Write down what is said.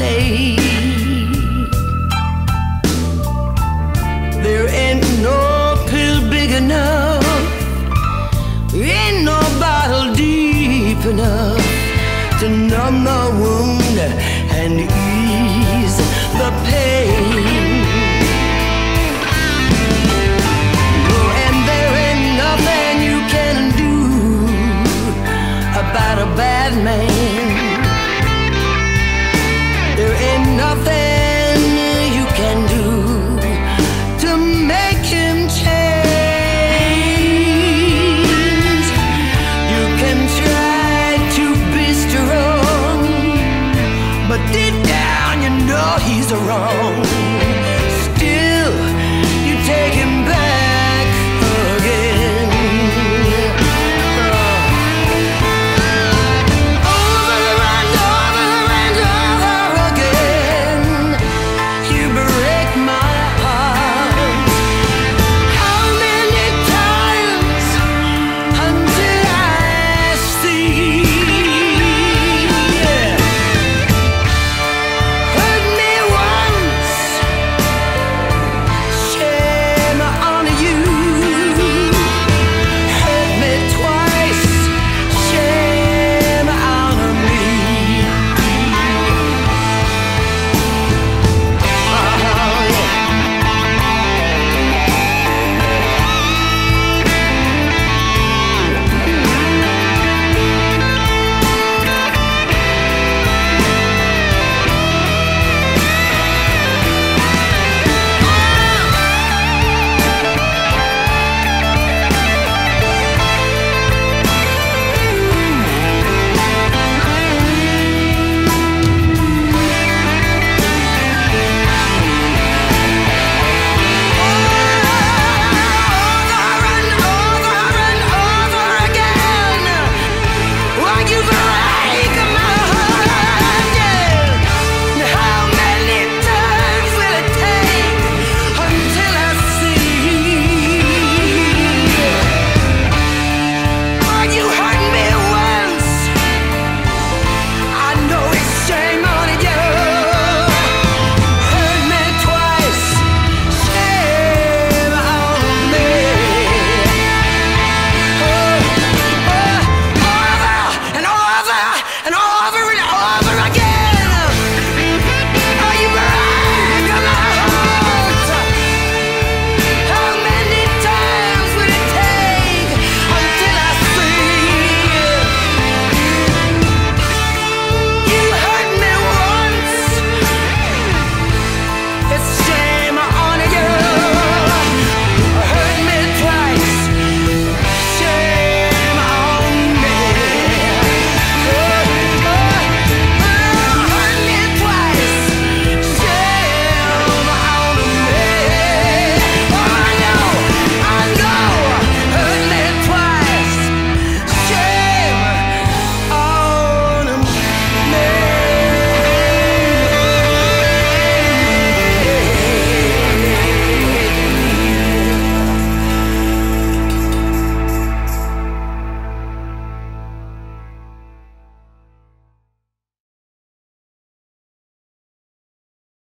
say